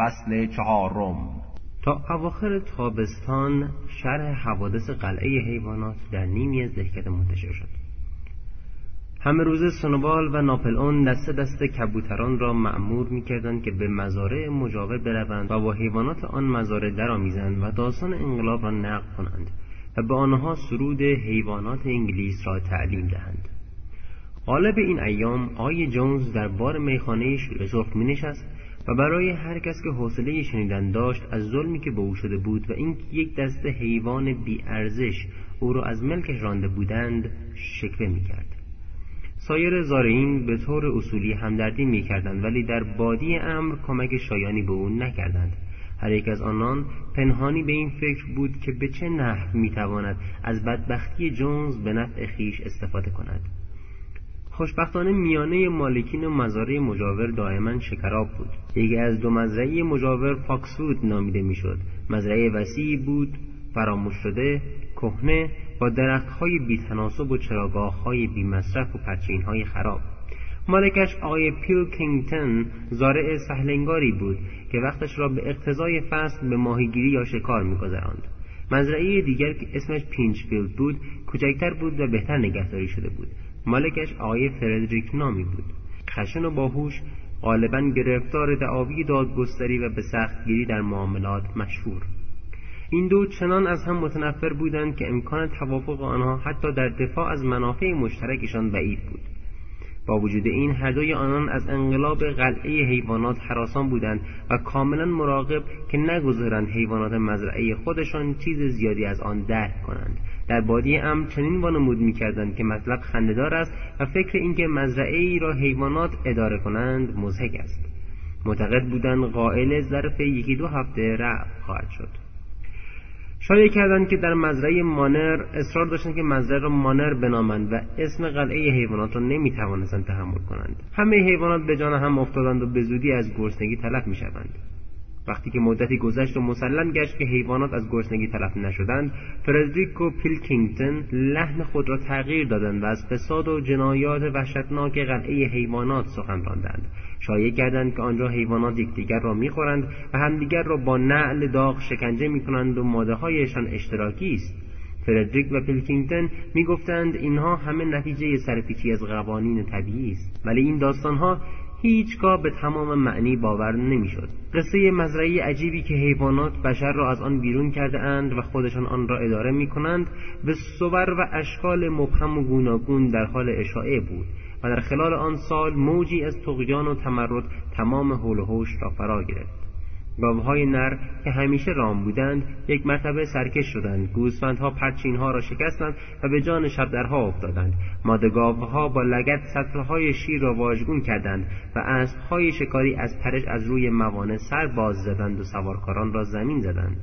فصل چهارم. تا اواخر تابستان شرح حوادث قلعه حیوانات در نیمی از دهکده منتشر شد. همه روز سنوبال و ناپل اون دست کبوتران را معمور می‌کردند که به مزارع مجاور بروند و با حیوانات آن مزارع درآمیزند و داستان انقلاب را نقل کنند و به آنها سرود حیوانات انگلیس را تعلیم دهند. غالب این ایام آی جونز در بار میخانه شیر سرخ می نشست و برای هر کس که حوصله شنیدن داشت از ظلمی که به او شده بود و اینکه یک دست حیوان بیارزش او را از ملکش رانده بودند شکوه می‌کرد. سایر زارعین به طور اصولی همدردی می‌کردند ولی در بادی امر کمک شایانی به او نکردند. هر یک از آنان پنهانی به این فکر بود که به چه نحو می‌تواند از بدبختی جونز به نفع خیش استفاده کند. خوشبختانه میانه مالکین مزارع مجاور دائما شکراب بود. یکی از دو مزرعه مجاور فاکسوود نامیده می‌شد. مزرعه وسیعی بود فراموش شده کهنه با درختهای بیتناسب و چراگاههای بیمصرف و پرچینهای خراب. مالکش آقای پیلکینگتن زارع سهلنگاری بود که وقتش را به اقتضای فصل به ماهیگیری یا شکار میگذراند. مزرعه دیگر که اسمش پینچفیلد بود کوچکتر بود و بهتر نگهداری شده بود. مالکش آقای فردریک نامی بود. خشن و باهوش غالبا گرفتار دعاوی دادگستری و به سختگیری در معاملات مشهور. این دو چنان از هم متنفر بودند که امکان توافق آنها حتی در دفاع از منافع مشترکشان بعید بود. با وجود این هر دوی آنان از انقلاب قلعه حیوانات حراسان بودند و کاملا مراقب که نگذارند حیوانات مزرعه خودشان چیز زیادی از آن درک کنند. در بادی ام چنین وانمود می‌کردند که مطلب خندهدار است و فکر اینکه مزرعه ای را حیوانات اداره کنند مزهک است. معتقد بودند قائل ظرف یکی دو هفته رفع خواهد شد. شایع کردند که در مزرعه مانر اصرار داشتند که مزرعه را مانر بنامند و اسم قلعه حیوانات را نمی‌توانستند تحمل کنند. همه حیوانات به جان هم افتادند و به زودی از گرسنگی تلف می‌شوند. وقتی که مدتی گذشت و مسلم گشت که حیوانات از گرسنگی تلف نشدند فردریک و پیلکینگتن لحن خود را تغییر دادند و از فساد و جنایات وحشتناک قلعه حیوانات سخن راندند. شایع کردند که آنجا حیوانات یکدیگر را می‌خورند و همدیگر را با نعل داغ شکنجه می‌کنند و ماده هایشان اشتراکی است. فردریک و پیلکینگتن می‌گفتند اینها همه نتیجه سرپیچی از قوانین طبیعی است. ولی این داستانها هیچگاه به تمام معنی باور نمی‌شد. قصه مزرعی عجیبی که حیوانات بشر را از آن بیرون کرده اند و خودشان آن را اداره می کنند به صور و اشکال مبهم و گوناگون در حال اشاعه بود و در خلال آن سال موجی از تقیان و تمرد تمام حول و را فرا گرفت گاوهای نر که همیشه رام بودند یک مرتبه سرکش شدند. گوسفندها پرچینها را شکستند و به جان شبدرها افتادند. ماده گاوها با لگت سطرهای شیر را واژگون کردند و اسبهای شکاری از پرش از روی موانع سر باز زدند و سوارکاران را زمین زدند.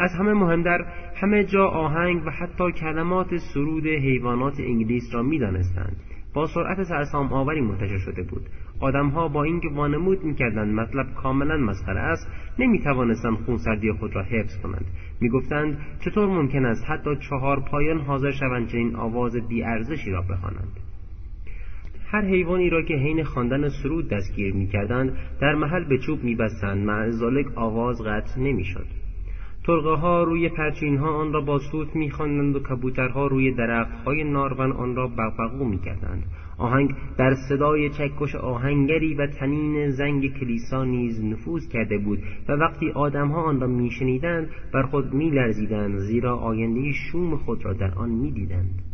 از همه مهمتر همه جا آهنگ و حتی کلمات سرود حیوانات انگلیس را می‌دانستند. با سرعت سرسام آوری منتشر شده بود. آدمها با اینکه وانمود می‌کردند مطلب کاملا مسخره است نمی‌توانستند خونسردی خود را حفظ کنند. می‌گفتند چطور ممکن است حتی چهار پایان حاضر شوند چنین آواز بیارزشی را بخوانند. هر حیوانی را که حین خواندن سرود دستگیر می‌کردند در محل به چوب میبستند مع آواز قطع نمی‌شد. ترقه ها روی پرچین ها آن را با سوت میخواندند و کبوترها روی درخت های نارون آن را بغبغو می‌کردند. آهنگ در صدای چکش آهنگری و تنین زنگ کلیسا نیز نفوذ کرده بود و وقتی آدمها آن را میشنیدند بر خود میلرزیدند زیرا آینده شوم خود را در آن می‌دیدند.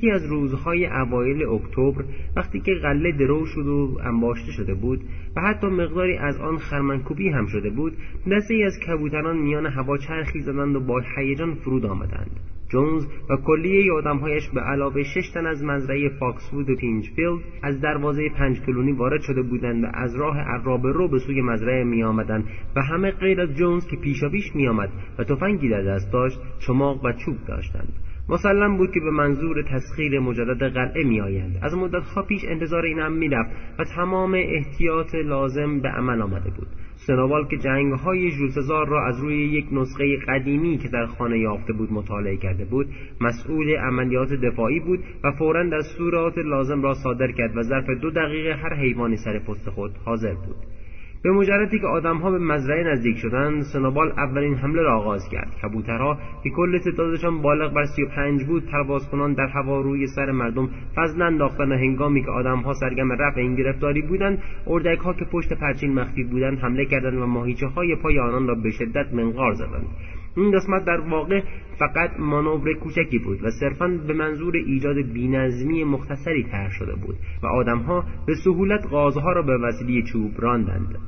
یکی از روزهای اوایل اکتبر وقتی که غله درو شد و انباشته شده بود و حتی مقداری از آن خرمنکوبی هم شده بود دسته ای از کبوتران میان هوا چرخی زدند و با هیجان فرود آمدند. جونز و کلیه آدمهایش به علاوه شش تن از مزرعه فاکسوود و پینچفیلد از دروازه پنج کلونی وارد شده بودند و از راه عرابه رو به سوی مزرعه می آمدند و همه غیر از جونز که پیشاپیش می آمد و تفنگی در دست داشت چماق و چوب داشتند. مسلم بود که به منظور تسخیر مجدد قلعه می آیند. از مدتها پیش انتظار این هم می‌رفت و تمام احتیاط لازم به عمل آمده بود سنوال که جنگ های جولسزار را از روی یک نسخه قدیمی که در خانه یافته بود مطالعه کرده بود مسئول عملیات دفاعی بود و فورا دستورات لازم را صادر کرد و ظرف دو دقیقه هر حیوانی سر پست خود حاضر بود به مجردی که آدمها به مزرعه نزدیک شدند سنوبال اولین حمله را آغاز کرد. کبوترها که کل تعدادشان بالغ بر سی و پنج بود پرواز کنان در هوا روی سر مردم فضل انداختن و هنگامی که آدمها سرگم رفع این گرفتاری بودند اردکها که پشت پرچین مخفی بودند حمله کردند و ماهیچه های پای آنان را به شدت منقار زدند. این قسمت در واقع فقط مانور کوچکی بود و صرفا به منظور ایجاد بینظمی مختصری طرح شده بود و آدمها به سهولت غازها را به وسیله چوب راندند.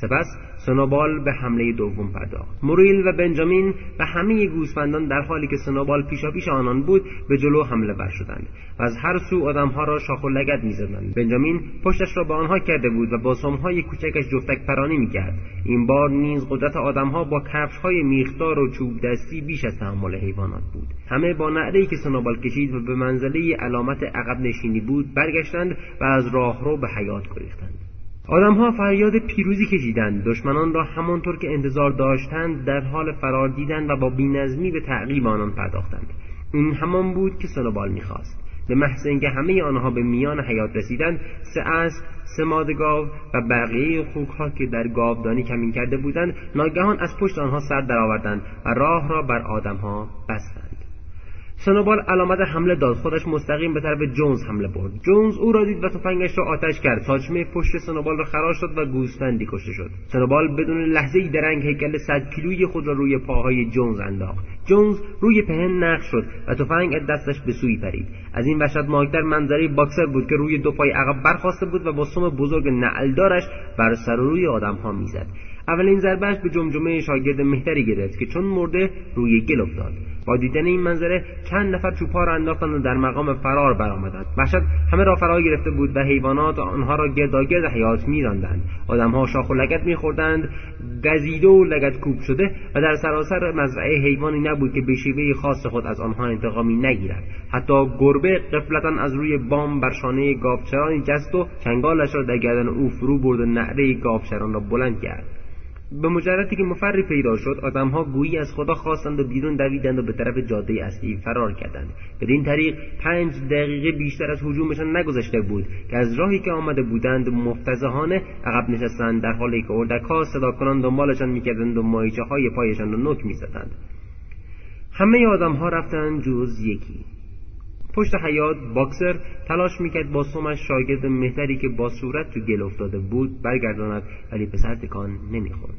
سپس سنوبال به حمله دوم پرداخت. موریل و بنجامین و همه گوسفندان در حالی که سنوبال پیشاپیش آنان بود به جلو حمله ور شدند و از هر سو آدمها را شاخ و لگد می‌زدند. بنجامین پشتش را به آنها کرده بود و با سمهای کوچکش جفتک پرانی می‌کرد. این بار نیز قدرت آدمها با کفشهای میخدار و چوب دستی بیش از تحمل حیوانات بود. همه با نعرهای که سنوبال کشید و به منزله علامت عقب نشینی بود برگشتند و از راهرو به حیات گریختند. آدمها فریاد پیروزی کشیدند. دشمنان را همانطور که انتظار داشتند در حال فرار دیدند و با بینظمی به تعقیب آنان پرداختند. این همان بود که سنوبال می‌خواست. به محض اینکه همه آنها به میان حیات رسیدند سه اسب سه ماده گاو و بقیه خوکها که در گاودانی کمین کرده بودند ناگهان از پشت آنها سر درآوردند و راه را بر آدمها بستند. سنوبال علامت حمله داد. خودش مستقیم به طرف جونز حمله برد. جونز او را دید و تفنگش را آتش کرد. ساچمه پشت سنوبال را خراش شد و گوسفندی کشته شد. سنوبال بدون لحظه ای درنگ هیکل صد کیلویی خود را روی پاهای جونز انداخت. جونز روی پهن نقش شد و تفنگ از دستش به سوی پرید. از این وحشتناکتر منظره باکسر بود که روی دو پای عقب برخواسته بود و با سم بزرگ نعلدارش بر سر و روی آدمها می‌زد. اولین ضربهش به جمجمه شاگرد مهتری گرفت که چون مرده روی گل افتاد. با دیدن این منظره چند نفر چوپها را انداختند و در مقام فرار برآمدند. وحشت همه را فرا گرفته بود و حیوانات آنها را گرداگرد حیات میراندند. آدمها شاخ و لگت میخوردند گزیده و لگت کوب شده و در سراسر مزرعه حیوانی نبود که به شیوه خاص خود از آنها انتقامی نگیرد. حتی گربه قفلتا از روی بام بر شانه گاوچرانی جست و چنگالش را در گردن او فرو برد و نعره گاوچران را بلند کرد. به مجردی که مفری پیدا شد آدمها گویی از خدا خواستند و بیرون دویدند و به طرف جاده اصلی فرار کردند. بدین طریق پنج دقیقه بیشتر از هجومشان نگذشته بود که از راهی که آمده بودند مفتزهانه عقب نشستند در حالی که اردکها صدا کنان دنبالشان می‌کردند و ماهیچه های پایشان را نک می‌زدند. همه آدمها رفتند جز یکی. پشت حیات باکسر تلاش می‌کرد با سومش شاگرد مهتری که با صورت تو گل افتاده بود برگرداند ولی پسر تکان نمی‌خورد.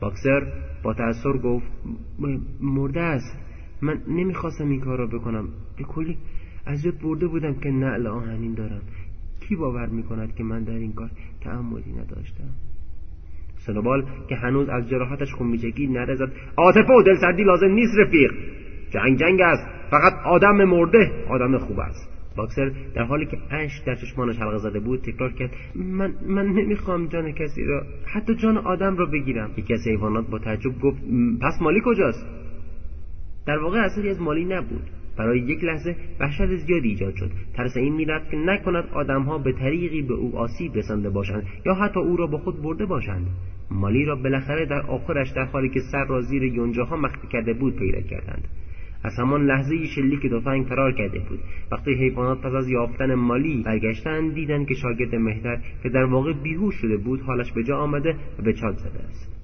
باکسر با تأثیر گفت مرده است. من نمی‌خواستم این کار را بکنم. به کلی از یاد برده بودم که نعل آهنین دارم. کی باور می‌کند که من در این کار تعمدی نداشتم؟ سنوبال که هنوز از جراحتش خون میچکید نره زد عاطفه و دلسردی لازم نیست رفیق. جنگ جنگ است. فقط آدم مرده آدم خوب است. باکسر در حالی که اشک در چشمانش حلقه زده بود تکرار کرد من من نمی‌خوام جان کسی را حتی جان آدم را بگیرم. یکی از حیوانات با تعجب گفت پس مالی کجاست؟ در واقع اثری از مالی نبود. برای یک لحظه وحشت زیادی ایجاد شد. ترس این می‌رفت که نکند آدمها به طریقی به او آسیب رسانده باشند یا حتی او را با خود برده باشند. مالی را بالاخره در آخرش در حالی که سر را زیر یونجاها مخفی کرده بود پیدا کردند. از همان لحظه شلیک تفنگ فرار کرده بود. وقتی حیوانات پس از یافتن مالی برگشتند دیدند که شاگرد مهتر که در واقع بیهوش شده بود حالش به جا آمده و به چاد زده است.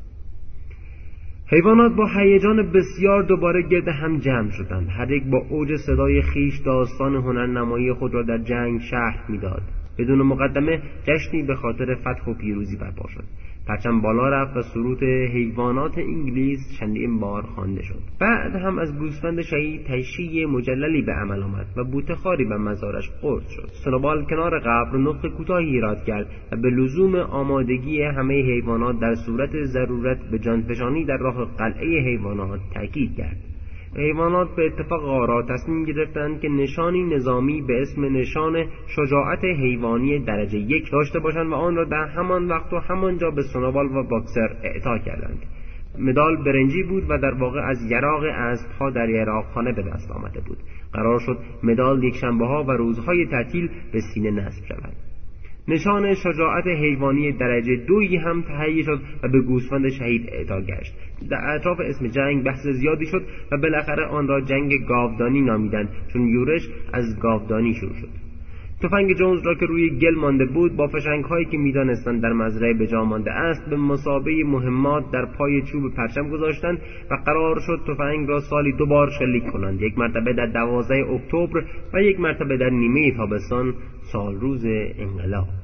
حیوانات با هیجان بسیار دوباره گرد هم جمع شدند. هر یک با اوج صدای خیش داستان هنرنمایی خود را در جنگ شهر می‌داد. بدون مقدمه جشنی به خاطر فتح و پیروزی برپا شد. پرچم بالا رفت و سرود حیوانات انگلیس چندین بار خوانده شد. بعد هم از گوسفند شهید تشییع مجللی به عمل آمد و بوتخاری به مزارش قرد شد. سنوبال کنار قبر نطق کوتاهی ایراد کرد و به لزوم آمادگی همه حیوانات در صورت ضرورت به جانفشانی در راه قلعه حیوانات تاکید کرد. حیوانات به اتفاق آرا تصمیم گرفتند که نشانی نظامی به اسم نشان شجاعت حیوانی درجه یک داشته باشند و آن را در همان وقت و همانجا به سنوبال و باکسر اعطا کردند. مدال برنجی بود و در واقع از یراق اسبها در یراقخانه به دست آمده بود. قرار شد مدال یک شنبه ها و روزهای تعطیل به سینه نصب شود. نشان شجاعت حیوانی درجه دویی هم تهیه شد و به گوسفند شهید اعطا گشت. در اطراف اسم جنگ بحث زیادی شد و بالاخره آن را جنگ گاودانی نامیدند چون یورش از گاودانی شروع شد. تفنگ جونز را که روی گل مانده بود با فشنگ هایی که می‌دانستند در مزرعه به جا مانده است به مسابه مهمات در پای چوب پرچم گذاشتند و قرار شد تفنگ را سالی دو بار شلیک کنند. یک مرتبه در دوازده اکتبر و یک مرتبه در نیمه تابستان سال روز انقلاب.